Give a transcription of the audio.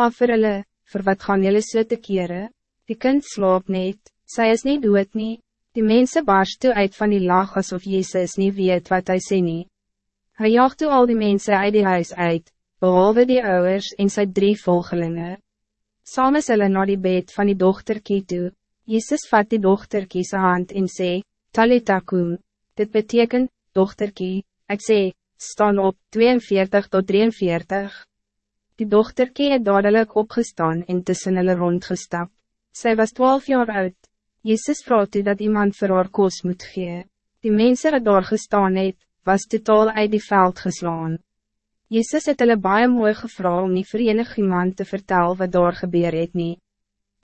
Maar vir hulle, vir wat gaan jullie so te kere? Die kind slaap niet, sy is niet dood nie. Die mensen barst toe uit van die lach alsof Jezus niet weet wat hij sê nie. Hy jaagt toe al die mensen uit die huis uit, behalve die ouders en sy drie volgelingen. Samen is hulle na die bed van die dochterkie toe. Jezus vat die dochterkie sy hand en sê, Talita kum, dit betekent, dochterkie, ik sê, staan op, 42 tot 43. Die dochterkie het dadelijk opgestaan en tussen hulle rondgestap. Zij was twaalf jaar oud. Jezus vroeg toe dat iemand voor haar koos moet gee. Die mensen wat daar gestaan het, was totaal uit die veld geslaan. Jezus het hulle baie mooi gevra om nie vir enig iemand te vertellen wat daar gebeur het nie.